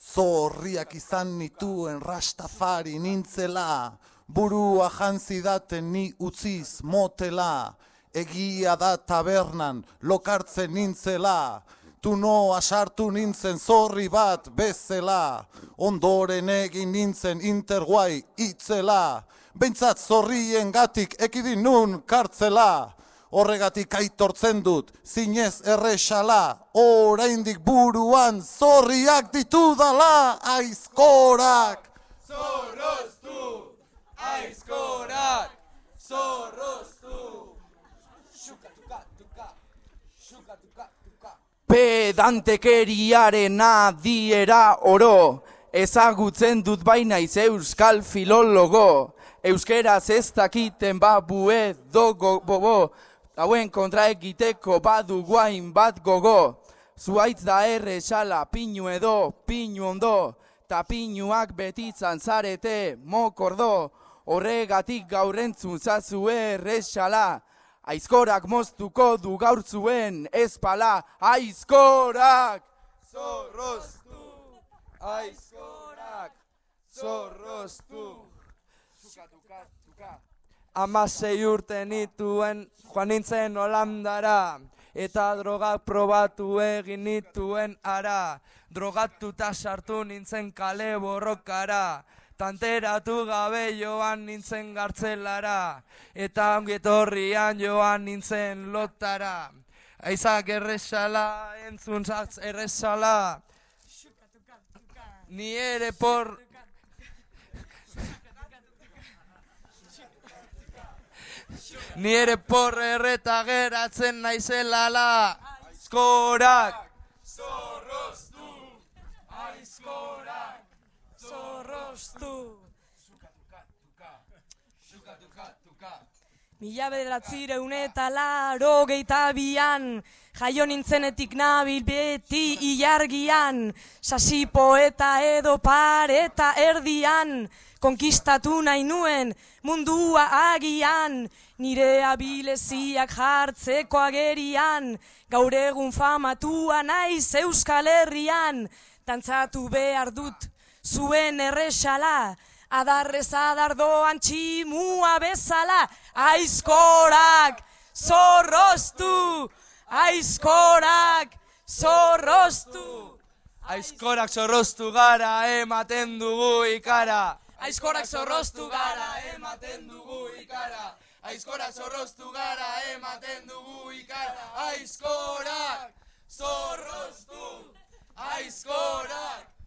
Zorriak izan nituen rastafari nintzela, burua jantzidaten ni utziz motela, egia da tabernan lokartzen nintzela, tu noa sartu nintzen zorri bat bezela, ondoren egin nintzen interguai itzela, bentsat zorrien gatik ekidin nun kartzela, horregatik aitortzen dut, zinez errexala, oraindik buruan zorriak ditudala, aizkorak! Zorroztu, aizkorak, zorroztu. Pedantekeriaren adiera oro, ezagutzen dut baina iz euskal filologo, euskeraz ez dakiten babue dogo bobo, hauen kontra egiteko badu guain bat gogo, zuaitz da errexala pinu edo, pinu ondo, ta pinuak betitzan zarete mokordo, horregatik gaurrentzun zazue errexala, Aizkorak moztuko du gaur zuen ezpala, aizkorak! Zorroztu, aizkorak, zorroztu. Amasei urte nituen joan nintzen Holandara, eta drogak probatu egin nituen ara, drogatuta sartu nintzen kale borrokara, tanteratu gabe joan nintzen gartzelara, eta ongietorrian joan nintzen lotara. Aizak errezala, entzun zatz errezala, ni ere por... Ni ere por erreta geratzen naizelala, aizkorak, Zorroztu, aizkorak, Zorroztu. Mila bederatzireun eta laro geita bian, jaio nintzenetik nabil beti ilargian, sasi poeta edo pareta erdian, konkistatu nahi nuen mundua agian, nire abileziak jartzeko agerian, gaur egun famatua naiz euskal herrian, dantzatu behar dut zuen errexala, adarrez adardoan tximua bezala, aizkorak, zorroztu, aizkorak, zorroztu. Aizkorak zorroztu gara ematen dugu ikara. Aizkorak zorroztu gara, ematen dugu ikara. Aizkorak zorroztu gara, ematen dugu ikara. Aizkorak, zorroztu, aizkorak.